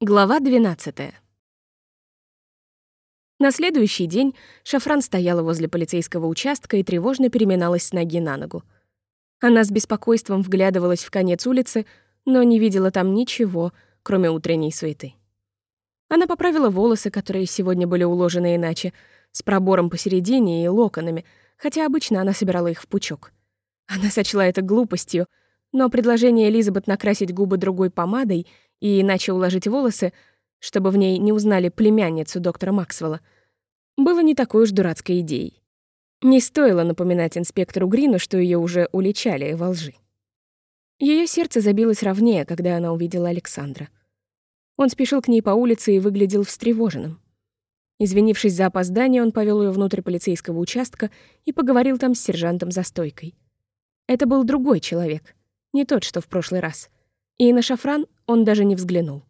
Глава 12. На следующий день Шафран стояла возле полицейского участка и тревожно переминалась с ноги на ногу. Она с беспокойством вглядывалась в конец улицы, но не видела там ничего, кроме утренней суеты. Она поправила волосы, которые сегодня были уложены иначе, с пробором посередине и локонами, хотя обычно она собирала их в пучок. Она сочла это глупостью, но предложение Элизабет накрасить губы другой помадой — и иначе уложить волосы, чтобы в ней не узнали племянницу доктора Максвелла, было не такой уж дурацкой идеей. Не стоило напоминать инспектору Грину, что ее уже уличали во лжи. Ее сердце забилось ровнее, когда она увидела Александра. Он спешил к ней по улице и выглядел встревоженным. Извинившись за опоздание, он повел ее внутрь полицейского участка и поговорил там с сержантом за стойкой. Это был другой человек, не тот, что в прошлый раз — и на шафран он даже не взглянул.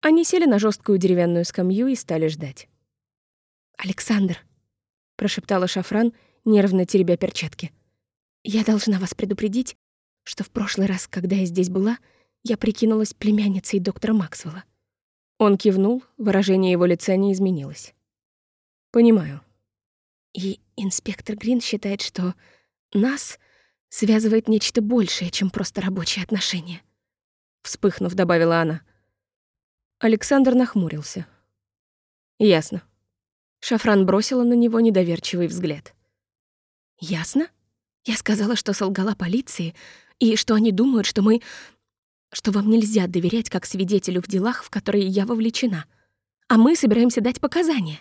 Они сели на жесткую деревянную скамью и стали ждать. «Александр», — прошептала шафран, нервно теребя перчатки, «я должна вас предупредить, что в прошлый раз, когда я здесь была, я прикинулась племянницей доктора Максвелла». Он кивнул, выражение его лица не изменилось. «Понимаю». И инспектор Грин считает, что нас связывает нечто большее, чем просто рабочие отношения вспыхнув, добавила она. Александр нахмурился. Ясно. Шафран бросила на него недоверчивый взгляд. Ясно? Я сказала, что солгала полиции, и что они думают, что мы... что вам нельзя доверять как свидетелю в делах, в которые я вовлечена. А мы собираемся дать показания.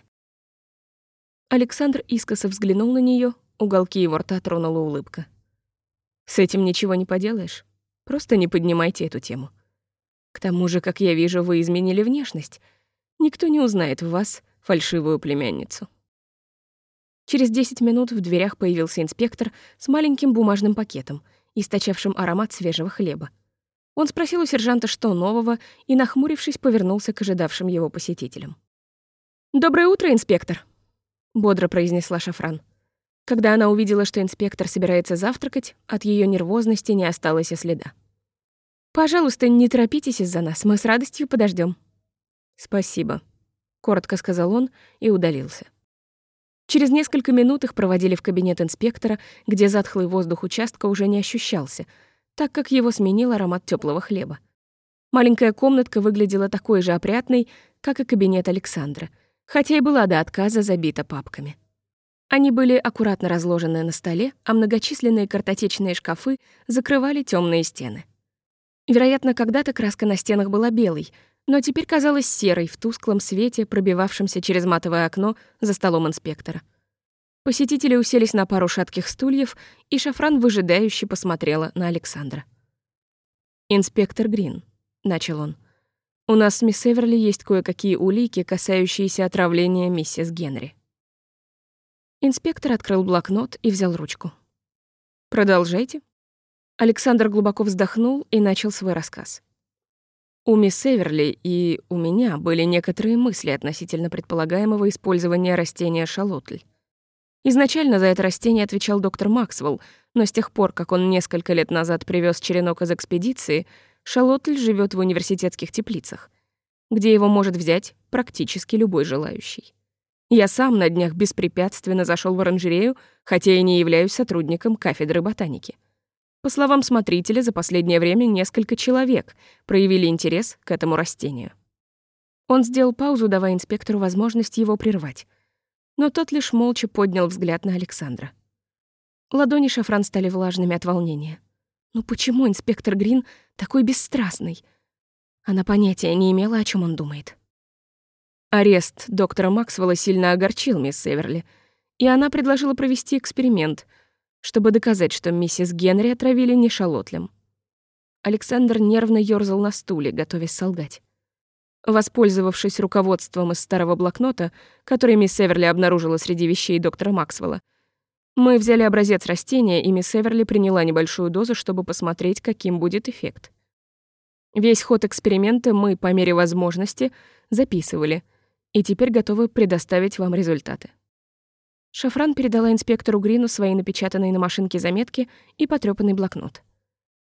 Александр искоса взглянул на нее, уголки его рта тронула улыбка. «С этим ничего не поделаешь. Просто не поднимайте эту тему. К тому же, как я вижу, вы изменили внешность. Никто не узнает в вас фальшивую племянницу. Через 10 минут в дверях появился инспектор с маленьким бумажным пакетом, источавшим аромат свежего хлеба. Он спросил у сержанта, что нового, и, нахмурившись, повернулся к ожидавшим его посетителям. «Доброе утро, инспектор», — бодро произнесла Шафран. Когда она увидела, что инспектор собирается завтракать, от ее нервозности не осталось и следа. «Пожалуйста, не торопитесь из-за нас, мы с радостью подождем. «Спасибо», — коротко сказал он и удалился. Через несколько минут их проводили в кабинет инспектора, где затхлый воздух участка уже не ощущался, так как его сменил аромат теплого хлеба. Маленькая комнатка выглядела такой же опрятной, как и кабинет Александра, хотя и была до отказа забита папками. Они были аккуратно разложены на столе, а многочисленные картотечные шкафы закрывали темные стены. Вероятно, когда-то краска на стенах была белой, но теперь казалась серой в тусклом свете, пробивавшемся через матовое окно за столом инспектора. Посетители уселись на пару шатких стульев, и Шафран выжидающе посмотрела на Александра. «Инспектор Грин», — начал он, — «у нас с мисс Эверли есть кое-какие улики, касающиеся отравления миссис Генри». Инспектор открыл блокнот и взял ручку. «Продолжайте». Александр глубоко вздохнул и начал свой рассказ. У мисс Эверли и у меня были некоторые мысли относительно предполагаемого использования растения шалотль. Изначально за это растение отвечал доктор Максвелл, но с тех пор, как он несколько лет назад привез черенок из экспедиции, шалотль живет в университетских теплицах, где его может взять практически любой желающий. Я сам на днях беспрепятственно зашел в оранжерею, хотя и не являюсь сотрудником кафедры ботаники. По словам смотрителя, за последнее время несколько человек проявили интерес к этому растению. Он сделал паузу, давая инспектору возможность его прервать. Но тот лишь молча поднял взгляд на Александра. Ладони Шафран стали влажными от волнения. Ну почему инспектор Грин такой бесстрастный? Она понятия не имела, о чем он думает. Арест доктора Максвелла сильно огорчил мисс Северли, и она предложила провести эксперимент, чтобы доказать, что миссис Генри отравили не шалотлем. Александр нервно ёрзал на стуле, готовясь солгать. Воспользовавшись руководством из старого блокнота, который мисс Северли обнаружила среди вещей доктора Максвелла, мы взяли образец растения, и мисс Северли приняла небольшую дозу, чтобы посмотреть, каким будет эффект. Весь ход эксперимента мы, по мере возможности, записывали — и теперь готовы предоставить вам результаты. Шафран передала инспектору Грину свои напечатанные на машинке заметки и потрёпанный блокнот.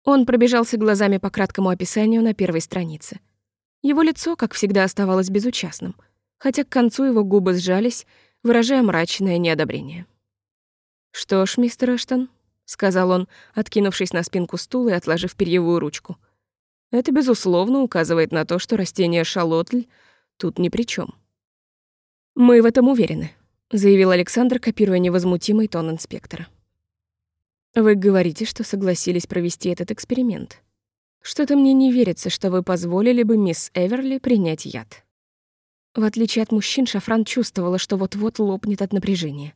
Он пробежался глазами по краткому описанию на первой странице. Его лицо, как всегда, оставалось безучастным, хотя к концу его губы сжались, выражая мрачное неодобрение. «Что ж, мистер Эштон», — сказал он, откинувшись на спинку стула и отложив перьевую ручку, «это, безусловно, указывает на то, что растение шалотль тут ни при чем. «Мы в этом уверены», — заявил Александр, копируя невозмутимый тон инспектора. «Вы говорите, что согласились провести этот эксперимент. Что-то мне не верится, что вы позволили бы мисс Эверли принять яд». В отличие от мужчин, Шафран чувствовала, что вот-вот лопнет от напряжения.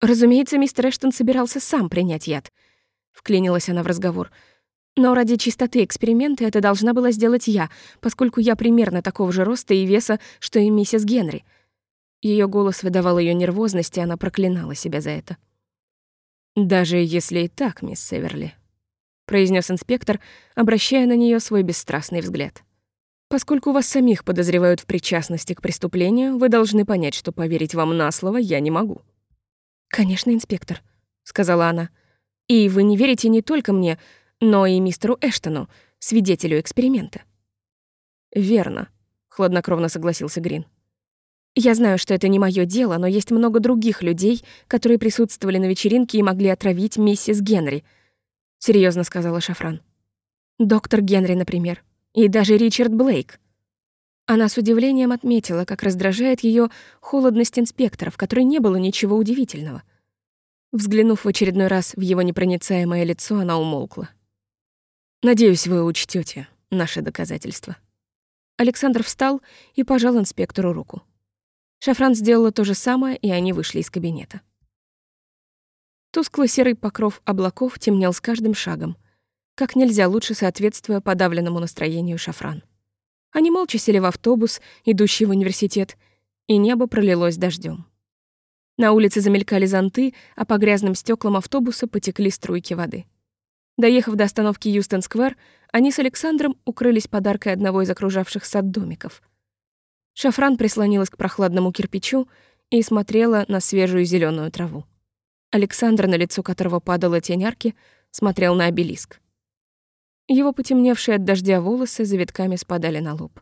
Разумеется, мистер Эштон собирался сам принять яд. Вклинилась она в разговор. Но ради чистоты эксперимента это должна была сделать я, поскольку я примерно такого же роста и веса, что и миссис Генри. Ее голос выдавал ее нервозность, и она проклинала себя за это. «Даже если и так, мисс Северли», — произнес инспектор, обращая на нее свой бесстрастный взгляд. «Поскольку вас самих подозревают в причастности к преступлению, вы должны понять, что поверить вам на слово я не могу». «Конечно, инспектор», — сказала она. «И вы не верите не только мне, но и мистеру Эштону, свидетелю эксперимента». «Верно», — хладнокровно согласился Грин. «Я знаю, что это не мое дело, но есть много других людей, которые присутствовали на вечеринке и могли отравить миссис Генри», — серьезно сказала Шафран. «Доктор Генри, например, и даже Ричард Блейк». Она с удивлением отметила, как раздражает ее холодность инспектора, в которой не было ничего удивительного. Взглянув в очередной раз в его непроницаемое лицо, она умолкла. «Надеюсь, вы учтете наши доказательства». Александр встал и пожал инспектору руку. Шафран сделала то же самое, и они вышли из кабинета. Тусклый серый покров облаков темнел с каждым шагом, как нельзя лучше соответствуя подавленному настроению Шафран. Они молча сели в автобус, идущий в университет, и небо пролилось дождем. На улице замелькали зонты, а по грязным стеклам автобуса потекли струйки воды. Доехав до остановки Юстон-сквер, они с Александром укрылись подаркой одного из окружавших сад домиков. Шафран прислонилась к прохладному кирпичу и смотрела на свежую зеленую траву. Александр, на лицо которого падала тень арки, смотрел на обелиск. Его потемневшие от дождя волосы завитками спадали на лоб.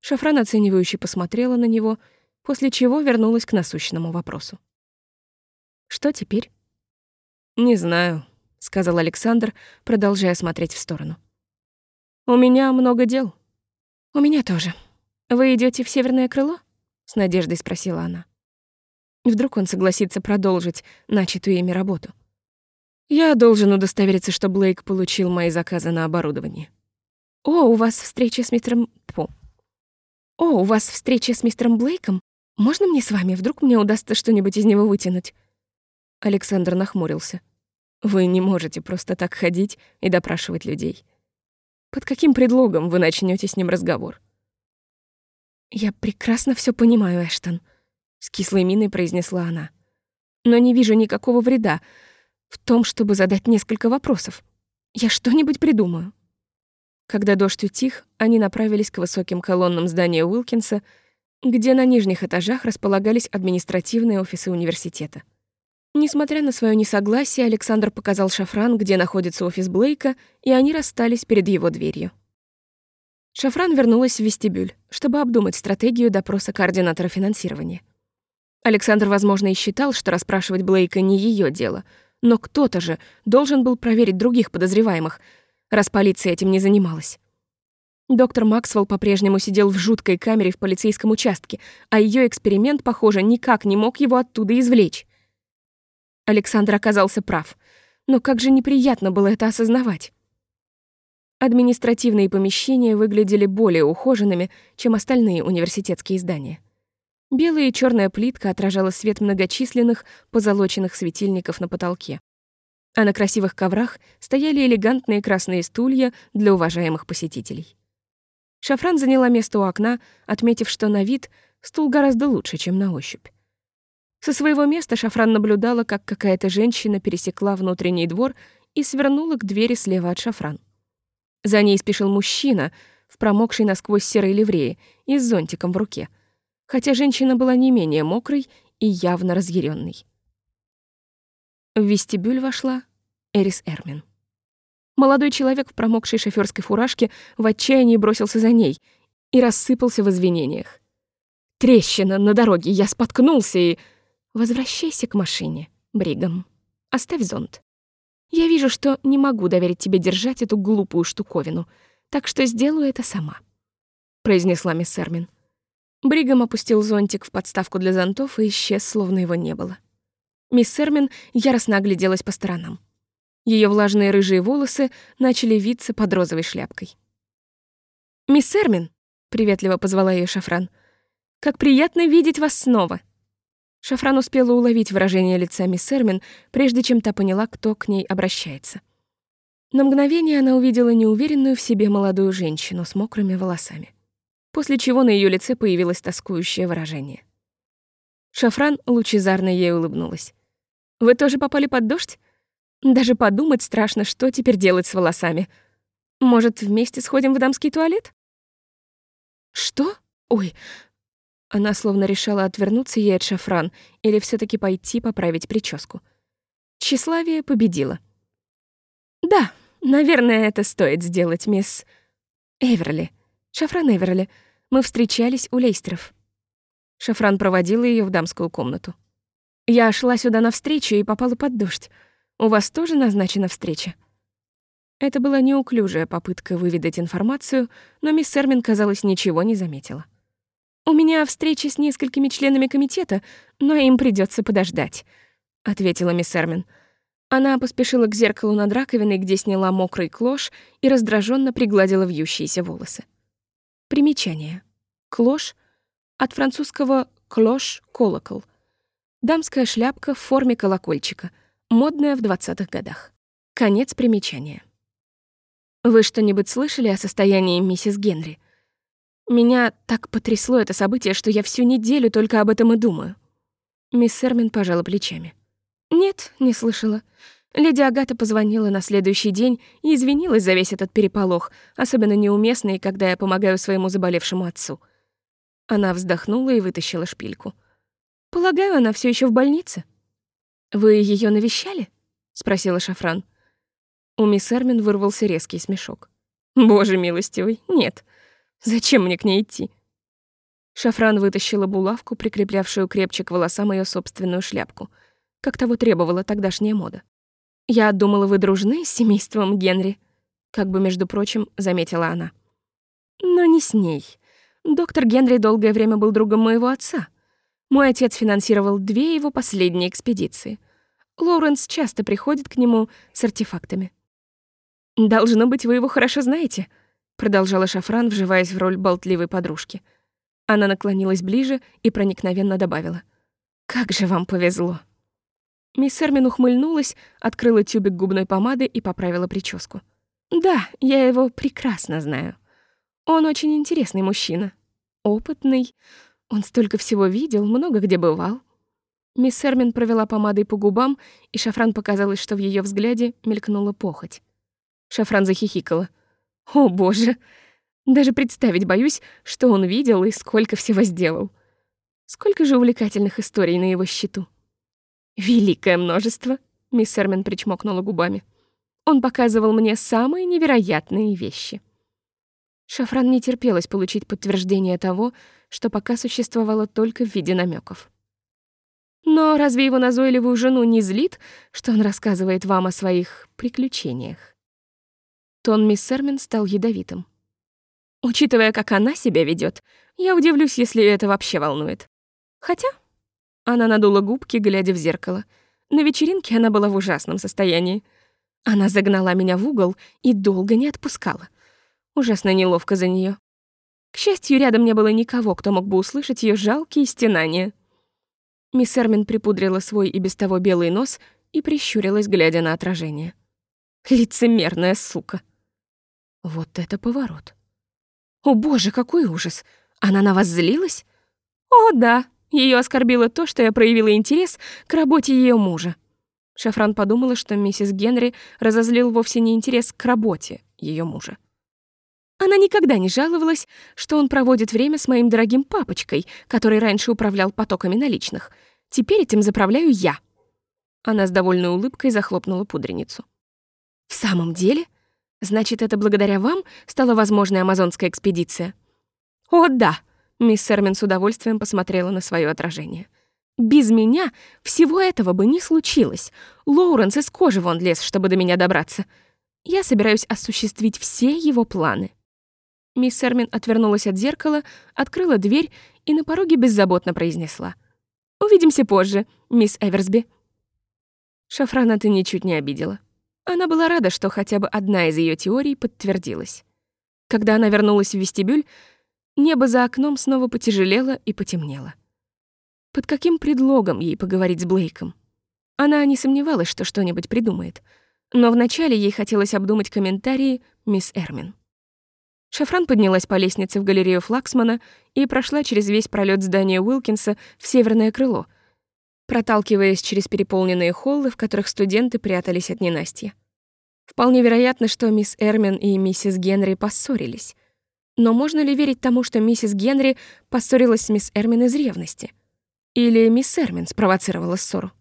Шафран оценивающе посмотрела на него, после чего вернулась к насущному вопросу. «Что теперь?» «Не знаю», — сказал Александр, продолжая смотреть в сторону. «У меня много дел». «У меня тоже. Вы идете в северное крыло?» — с надеждой спросила она. Вдруг он согласится продолжить начатую ими работу. Я должен удостовериться, что Блейк получил мои заказы на оборудование. О, у вас встреча с мистером... Фу. О, у вас встреча с мистером Блейком? Можно мне с вами? Вдруг мне удастся что-нибудь из него вытянуть? Александр нахмурился. Вы не можете просто так ходить и допрашивать людей. Под каким предлогом вы начнете с ним разговор? Я прекрасно все понимаю, Эштон, с кислой миной произнесла она. Но не вижу никакого вреда в том, чтобы задать несколько вопросов. Я что-нибудь придумаю. Когда дождь утих, они направились к высоким колоннам здания Уилкинса, где на нижних этажах располагались административные офисы университета. Несмотря на свое несогласие, Александр показал Шафран, где находится офис Блейка, и они расстались перед его дверью. Шафран вернулась в вестибюль, чтобы обдумать стратегию допроса координатора финансирования. Александр, возможно, и считал, что расспрашивать Блейка не ее дело — но кто-то же должен был проверить других подозреваемых, раз полиция этим не занималась. Доктор Максвелл по-прежнему сидел в жуткой камере в полицейском участке, а ее эксперимент, похоже, никак не мог его оттуда извлечь. Александр оказался прав, но как же неприятно было это осознавать. Административные помещения выглядели более ухоженными, чем остальные университетские здания. Белая и черная плитка отражала свет многочисленных позолоченных светильников на потолке. А на красивых коврах стояли элегантные красные стулья для уважаемых посетителей. Шафран заняла место у окна, отметив, что на вид стул гораздо лучше, чем на ощупь. Со своего места Шафран наблюдала, как какая-то женщина пересекла внутренний двор и свернула к двери слева от Шафран. За ней спешил мужчина в промокшей насквозь серой ливрее и с зонтиком в руке — хотя женщина была не менее мокрой и явно разъяренной. В вестибюль вошла Эрис Эрмин. Молодой человек в промокшей шофёрской фуражке в отчаянии бросился за ней, и рассыпался в извинениях. «Трещина на дороге, я споткнулся и...» «Возвращайся к машине, Бригам. Оставь зонт. Я вижу, что не могу доверить тебе держать эту глупую штуковину, так что сделаю это сама», — произнесла мисс Эрмин. Бригам опустил зонтик в подставку для зонтов и исчез, словно его не было. Мисс Эрмин яростно огляделась по сторонам. Ее влажные рыжие волосы начали виться под розовой шляпкой. «Мисс Эрмин!» — приветливо позвала ее Шафран. «Как приятно видеть вас снова!» Шафран успела уловить выражение лица мисс Эрмин, прежде чем та поняла, кто к ней обращается. На мгновение она увидела неуверенную в себе молодую женщину с мокрыми волосами, после чего на ее лице появилось тоскующее выражение. Шафран лучезарно ей улыбнулась. «Вы тоже попали под дождь? Даже подумать страшно, что теперь делать с волосами. Может, вместе сходим в дамский туалет?» «Что? Ой, она словно решала отвернуться ей от шафран или все таки пойти поправить прическу. Тщеславие победило. «Да, наверное, это стоит сделать, мисс Эверли. Шафран Эверли. Мы встречались у Лейстеров». Шафран проводила ее в дамскую комнату. «Я шла сюда навстречу и попала под дождь. У вас тоже назначена встреча?» Это была неуклюжая попытка выведать информацию, но мисс Эрмин, казалось, ничего не заметила. «У меня встреча с несколькими членами комитета, но им придется подождать», — ответила мисс Эрмин. Она поспешила к зеркалу над раковиной, где сняла мокрый клош и раздраженно пригладила вьющиеся волосы. Примечание. Клош — от французского «клош» — колокол. Дамская шляпка в форме колокольчика, модная в 20-х годах. Конец примечания. «Вы что-нибудь слышали о состоянии миссис Генри?» Меня так потрясло это событие, что я всю неделю только об этом и думаю. Мисс Сермин пожала плечами. Нет, не слышала. Леди Агата позвонила на следующий день и извинилась за весь этот переполох, особенно неуместный, когда я помогаю своему заболевшему отцу. Она вздохнула и вытащила шпильку. Полагаю, она все еще в больнице. Вы ее навещали? спросила Шафран. У мисс Эрмин вырвался резкий смешок. Боже милостивый, нет. Зачем мне к ней идти? Шафран вытащила булавку, прикреплявшую крепче к волосам ее собственную шляпку, как того требовала тогдашняя мода. «Я думала, вы дружны с семейством Генри», как бы, между прочим, заметила она. «Но не с ней. Доктор Генри долгое время был другом моего отца. Мой отец финансировал две его последние экспедиции. Лоуренс часто приходит к нему с артефактами. «Должно быть, вы его хорошо знаете», продолжала Шафран, вживаясь в роль болтливой подружки. Она наклонилась ближе и проникновенно добавила. «Как же вам повезло!» Мисс Эрмин ухмыльнулась, открыла тюбик губной помады и поправила прическу. «Да, я его прекрасно знаю. Он очень интересный мужчина. Опытный. Он столько всего видел, много где бывал». Мисс Эрмин провела помадой по губам, и Шафран показалось, что в ее взгляде мелькнула похоть. Шафран захихикала — о, боже! Даже представить боюсь, что он видел и сколько всего сделал. Сколько же увлекательных историй на его счету. Великое множество, мисс Эрмен причмокнула губами. Он показывал мне самые невероятные вещи. Шафран не терпелось получить подтверждение того, что пока существовало только в виде намеков. Но разве его назойливую жену не злит, что он рассказывает вам о своих приключениях? Тон мисс Сермин стал ядовитым. Учитывая, как она себя ведет, я удивлюсь, если это вообще волнует. Хотя... Она надула губки, глядя в зеркало. На вечеринке она была в ужасном состоянии. Она загнала меня в угол и долго не отпускала. Ужасно неловко за нее. К счастью, рядом не было никого, кто мог бы услышать ее жалкие стенания. Мисс Эрмин припудрила свой и без того белый нос и прищурилась, глядя на отражение. Лицемерная сука. Вот это поворот. О боже, какой ужас! Она на вас злилась? О, да, ее оскорбило то, что я проявила интерес к работе ее мужа. Шафран подумала, что миссис Генри разозлил вовсе не интерес к работе ее мужа. Она никогда не жаловалась, что он проводит время с моим дорогим папочкой, который раньше управлял потоками наличных. Теперь этим заправляю я. Она с довольной улыбкой захлопнула пудреницу. В самом деле? Значит, это благодаря вам стала возможной амазонская экспедиция? «О, да!» — мисс Сермин с удовольствием посмотрела на свое отражение. «Без меня всего этого бы не случилось. Лоуренс из кожи вон лез, чтобы до меня добраться. Я собираюсь осуществить все его планы». Мисс Сермин отвернулась от зеркала, открыла дверь и на пороге беззаботно произнесла. «Увидимся позже, мисс Эверсби». Шафрана ты ничуть не обидела. Она была рада, что хотя бы одна из ее теорий подтвердилась. Когда она вернулась в вестибюль, небо за окном снова потяжелело и потемнело. Под каким предлогом ей поговорить с Блейком? Она не сомневалась, что что-нибудь придумает, но вначале ей хотелось обдумать комментарии мисс Эрмин. Шафран поднялась по лестнице в галерею Флаксмана и прошла через весь пролет здания Уилкинса в северное крыло, проталкиваясь через переполненные холлы, в которых студенты прятались от ненастья. Вполне вероятно, что мисс Эрмин и миссис Генри поссорились. Но можно ли верить тому, что миссис Генри поссорилась с мисс Эрмин из ревности? Или мисс Эрмин спровоцировала ссору?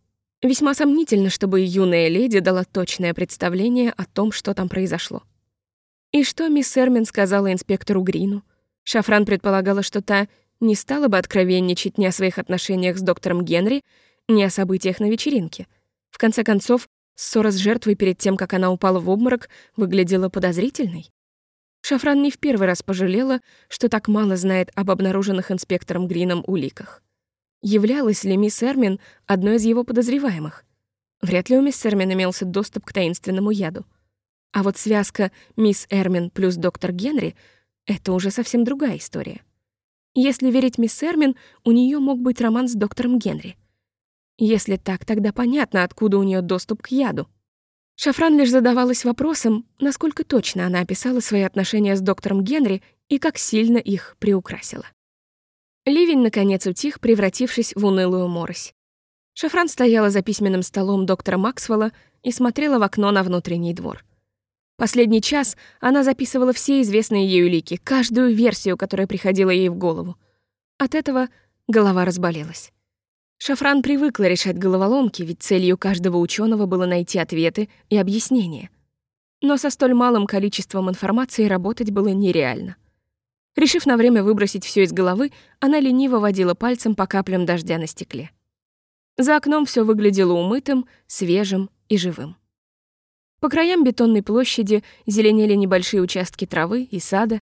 Весьма сомнительно, чтобы юная леди дала точное представление о том, что там произошло. И что мисс Эрмин сказала инспектору Грину? Шафран предполагала, что та не стала бы откровенничать ни о своих отношениях с доктором Генри, ни о событиях на вечеринке. В конце концов, ссора с жертвой перед тем, как она упала в обморок, выглядела подозрительной. Шафран не в первый раз пожалела, что так мало знает об обнаруженных инспектором Грином уликах. Являлась ли мисс Эрмин одной из его подозреваемых? Вряд ли у мисс Эрмин имелся доступ к таинственному яду. А вот связка мисс Эрмин плюс доктор Генри — это уже совсем другая история. Если верить мисс Эрмин, у нее мог быть роман с доктором Генри. Если так, тогда понятно, откуда у нее доступ к яду. Шафран лишь задавалась вопросом, насколько точно она описала свои отношения с доктором Генри и как сильно их приукрасила. Ливень, наконец, утих, превратившись в унылую морось. Шафран стояла за письменным столом доктора Максвелла и смотрела в окно на внутренний двор. Последний час она записывала все известные ей улики, каждую версию, которая приходила ей в голову. От этого голова разболелась. Шафран привыкла решать головоломки, ведь целью каждого ученого было найти ответы и объяснения. Но со столь малым количеством информации работать было нереально. Решив на время выбросить все из головы, она лениво водила пальцем по каплям дождя на стекле. За окном все выглядело умытым, свежим и живым. По краям бетонной площади зеленели небольшие участки травы и сада.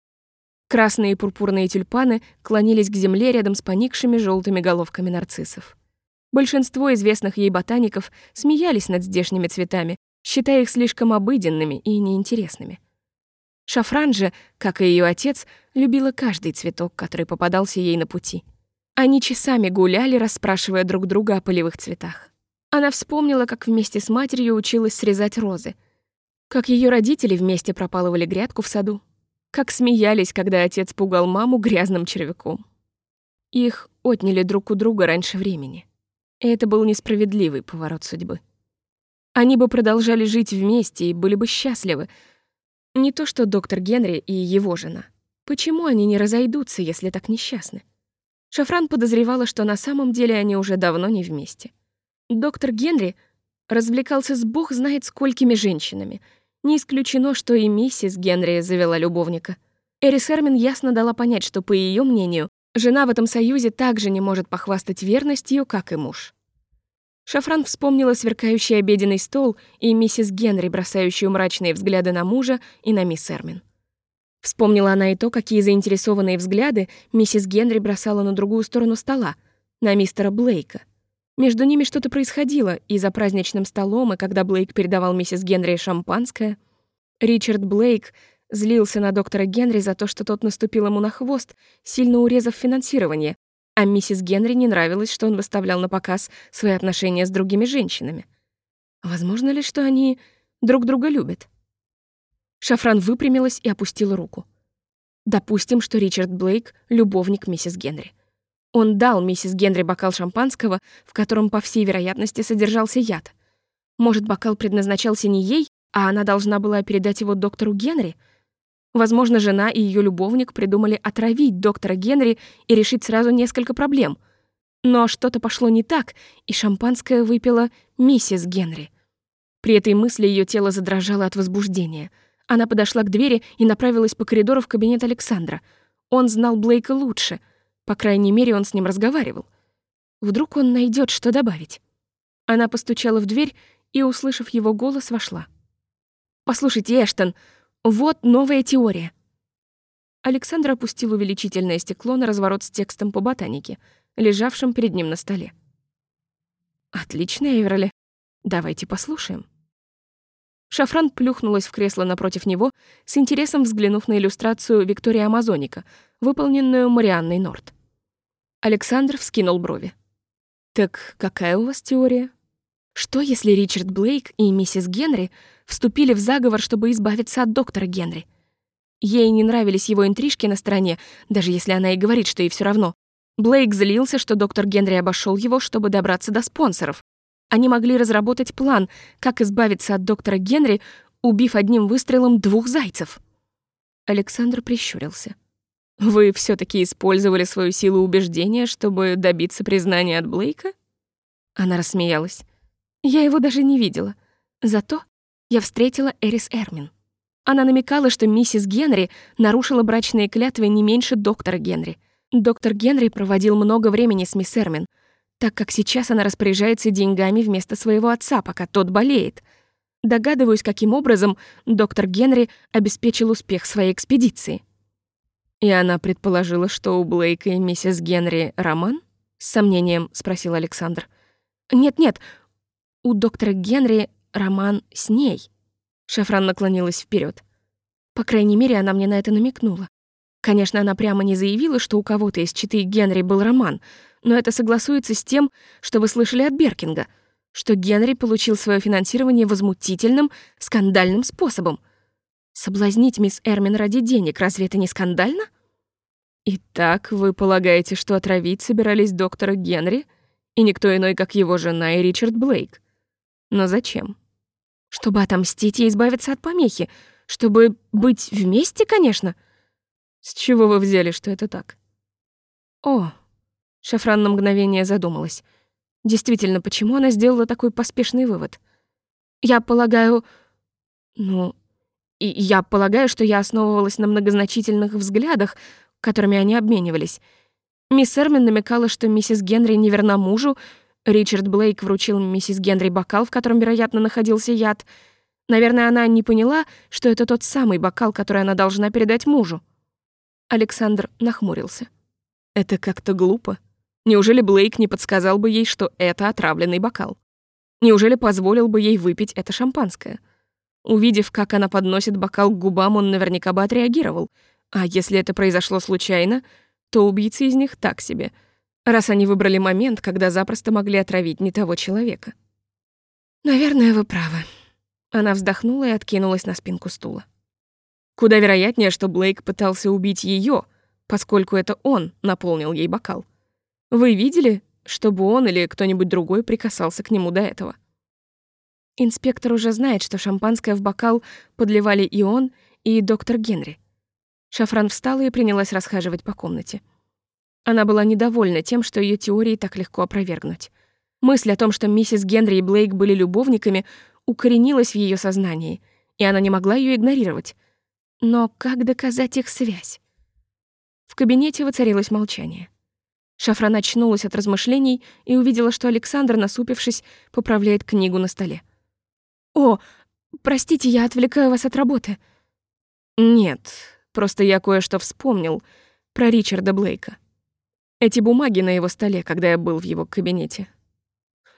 Красные и пурпурные тюльпаны клонились к земле рядом с поникшими желтыми головками нарциссов. Большинство известных ей ботаников смеялись над здешними цветами, считая их слишком обыденными и неинтересными. Шафран же, как и ее отец, любила каждый цветок, который попадался ей на пути. Они часами гуляли, расспрашивая друг друга о полевых цветах. Она вспомнила, как вместе с матерью училась срезать розы — как ее родители вместе пропалывали грядку в саду. Как смеялись, когда отец пугал маму грязным червяком. Их отняли друг у друга раньше времени. И это был несправедливый поворот судьбы. Они бы продолжали жить вместе и были бы счастливы. Не то что доктор Генри и его жена. Почему они не разойдутся, если так несчастны? Шафран подозревала, что на самом деле они уже давно не вместе. Доктор Генри развлекался с бог знает сколькими женщинами — не исключено, что и миссис Генри завела любовника. Эрис Эрмин ясно дала понять, что, по ее мнению, жена в этом союзе также не может похвастать верностью, как и муж. Шафран вспомнила сверкающий обеденный стол и миссис Генри, бросающую мрачные взгляды на мужа и на мисс Эрмин. Вспомнила она и то, какие заинтересованные взгляды миссис Генри бросала на другую сторону стола, на мистера Блейка — между ними что-то происходило, и за праздничным столом, и когда Блейк передавал миссис Генри шампанское. Ричард Блейк злился на доктора Генри за то, что тот наступил ему на хвост, сильно урезав финансирование, а миссис Генри не нравилось, что он выставлял на показ свои отношения с другими женщинами. Возможно ли, что они друг друга любят? Шафран выпрямилась и опустила руку. Допустим, что Ричард Блейк — любовник миссис Генри. Он дал миссис Генри бокал шампанского, в котором, по всей вероятности, содержался яд. Может, бокал предназначался не ей, а она должна была передать его доктору Генри? Возможно, жена и ее любовник придумали отравить доктора Генри и решить сразу несколько проблем. Но что-то пошло не так, и шампанское выпила миссис Генри. При этой мысли ее тело задрожало от возбуждения. Она подошла к двери и направилась по коридору в кабинет Александра — Он знал Блейка лучше. По крайней мере, он с ним разговаривал. Вдруг он найдет, что добавить. Она постучала в дверь и, услышав его голос, вошла. «Послушайте, Эштон, вот новая теория». Александр опустил увеличительное стекло на разворот с текстом по ботанике, лежавшим перед ним на столе. «Отлично, Эверли. Давайте послушаем». Шафран плюхнулась в кресло напротив него, с интересом взглянув на иллюстрацию Виктории Амазоника, выполненную Марианной Норт. Александр вскинул брови. «Так какая у вас теория?» «Что, если Ричард Блейк и миссис Генри вступили в заговор, чтобы избавиться от доктора Генри? Ей не нравились его интрижки на стороне, даже если она и говорит, что ей все равно. Блейк злился, что доктор Генри обошел его, чтобы добраться до спонсоров. Они могли разработать план, как избавиться от доктора Генри, убив одним выстрелом двух зайцев. Александр прищурился. «Вы все таки использовали свою силу убеждения, чтобы добиться признания от Блейка?» Она рассмеялась. «Я его даже не видела. Зато я встретила Эрис Эрмин. Она намекала, что миссис Генри нарушила брачные клятвы не меньше доктора Генри. Доктор Генри проводил много времени с мисс Эрмин, так как сейчас она распоряжается деньгами вместо своего отца, пока тот болеет. Догадываюсь, каким образом доктор Генри обеспечил успех своей экспедиции. И она предположила, что у Блейка и миссис Генри роман? С сомнением спросил Александр. Нет-нет, у доктора Генри роман с ней. Шафран наклонилась вперед. По крайней мере, она мне на это намекнула. Конечно, она прямо не заявила, что у кого-то из читы Генри был роман, но это согласуется с тем, что вы слышали от Беркинга, что Генри получил свое финансирование возмутительным, скандальным способом. Соблазнить мисс Эрмин ради денег, разве это не скандально? Итак, вы полагаете, что отравить собирались доктора Генри и никто иной, как его жена и Ричард Блейк? Но зачем? Чтобы отомстить и избавиться от помехи. Чтобы быть вместе, конечно. С чего вы взяли, что это так? О, Шафран на мгновение задумалась. Действительно, почему она сделала такой поспешный вывод? Я полагаю... Ну, и я полагаю, что я основывалась на многозначительных взглядах, которыми они обменивались. Мисс Эрмин намекала, что миссис Генри неверна мужу, Ричард Блейк вручил миссис Генри бокал, в котором, вероятно, находился яд. Наверное, она не поняла, что это тот самый бокал, который она должна передать мужу. Александр нахмурился. Это как-то глупо. Неужели Блейк не подсказал бы ей, что это отравленный бокал? Неужели позволил бы ей выпить это шампанское? Увидев, как она подносит бокал к губам, он наверняка бы отреагировал. А если это произошло случайно, то убийцы из них так себе, раз они выбрали момент, когда запросто могли отравить не того человека. «Наверное, вы правы». Она вздохнула и откинулась на спинку стула. Куда вероятнее, что Блейк пытался убить ее, поскольку это он наполнил ей бокал. Вы видели, чтобы он или кто-нибудь другой прикасался к нему до этого? Инспектор уже знает, что шампанское в бокал подливали и он, и доктор Генри. Шафран встала и принялась расхаживать по комнате. Она была недовольна тем, что ее теории так легко опровергнуть. Мысль о том, что миссис Генри и Блейк были любовниками, укоренилась в ее сознании, и она не могла ее игнорировать. Но как доказать их связь? В кабинете воцарилось молчание. Шафран очнулась от размышлений и увидела, что Александр, насупившись, поправляет книгу на столе. «О, простите, я отвлекаю вас от работы». «Нет, просто я кое-что вспомнил про Ричарда Блейка. Эти бумаги на его столе, когда я был в его кабинете.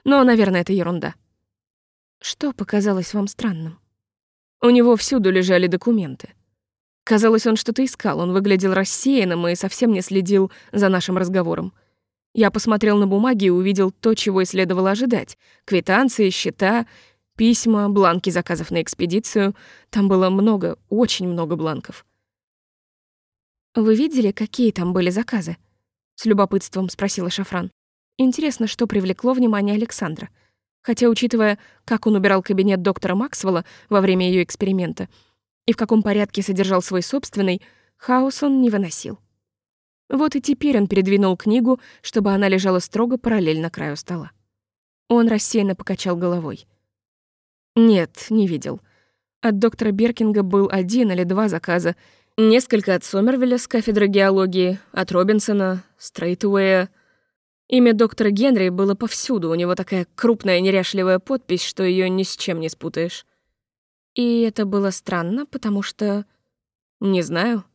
Но, наверное, это ерунда». «Что показалось вам странным?» У него всюду лежали документы. Казалось, он что-то искал, он выглядел рассеянным и совсем не следил за нашим разговором. Я посмотрел на бумаги и увидел то, чего и следовало ожидать. Квитанции, счета, письма, бланки заказов на экспедицию. Там было много, очень много бланков. «Вы видели, какие там были заказы?» — с любопытством спросила Шафран. Интересно, что привлекло внимание Александра. Хотя, учитывая, как он убирал кабинет доктора Максвелла во время ее эксперимента — и в каком порядке содержал свой собственный, хаос он не выносил. Вот и теперь он передвинул книгу, чтобы она лежала строго параллельно краю стола. Он рассеянно покачал головой. Нет, не видел. От доктора Беркинга был один или два заказа, Несколько от Сомервилля с кафедры геологии, от Робинсона, Стрейтуэя. Имя доктора Генри было повсюду, у него такая крупная неряшливая подпись, что ее ни с чем не спутаешь. И это было странно, потому что... Не знаю.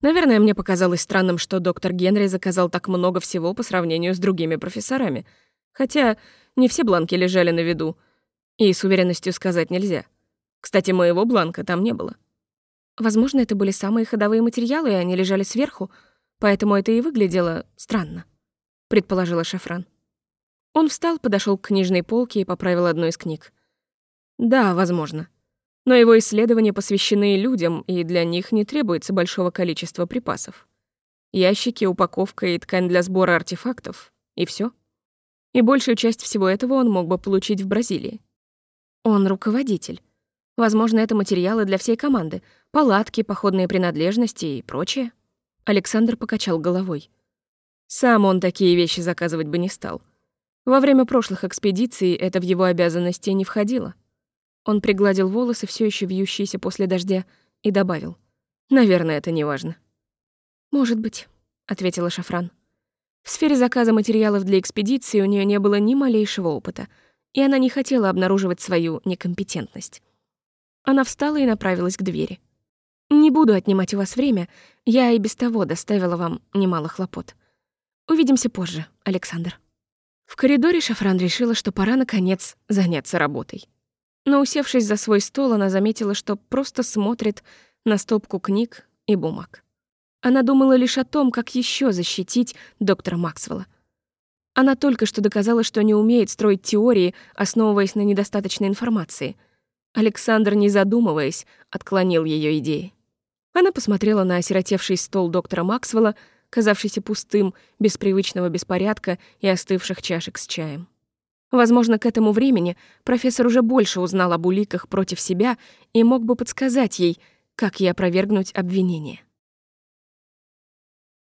Наверное, мне показалось странным, что доктор Генри заказал так много всего по сравнению с другими профессорами. Хотя не все бланки лежали на виду. И с уверенностью сказать нельзя. Кстати, моего бланка там не было. Возможно, это были самые ходовые материалы, и они лежали сверху, поэтому это и выглядело странно, предположила Шафран. Он встал, подошел к книжной полке и поправил одну из книг. Да, возможно. Но его исследования посвящены людям, и для них не требуется большого количества припасов. Ящики, упаковка и ткань для сбора артефактов, и все. И большую часть всего этого он мог бы получить в Бразилии. Он руководитель. Возможно, это материалы для всей команды, палатки, походные принадлежности и прочее. Александр покачал головой. Сам он такие вещи заказывать бы не стал. Во время прошлых экспедиций это в его обязанности не входило. Он пригладил волосы, все еще вьющиеся после дождя, и добавил. «Наверное, это не важно». «Может быть», — ответила Шафран. В сфере заказа материалов для экспедиции у нее не было ни малейшего опыта, и она не хотела обнаруживать свою некомпетентность. Она встала и направилась к двери. «Не буду отнимать у вас время, я и без того доставила вам немало хлопот. Увидимся позже, Александр». В коридоре Шафран решила, что пора, наконец, заняться работой. Но, усевшись за свой стол, она заметила, что просто смотрит на стопку книг и бумаг. Она думала лишь о том, как еще защитить доктора Максвелла. Она только что доказала, что не умеет строить теории, основываясь на недостаточной информации. Александр, не задумываясь, отклонил ее идеи. Она посмотрела на осиротевший стол доктора Максвелла, казавшийся пустым, без привычного беспорядка и остывших чашек с чаем. Возможно, к этому времени профессор уже больше узнал об уликах против себя и мог бы подсказать ей, как ей опровергнуть обвинение.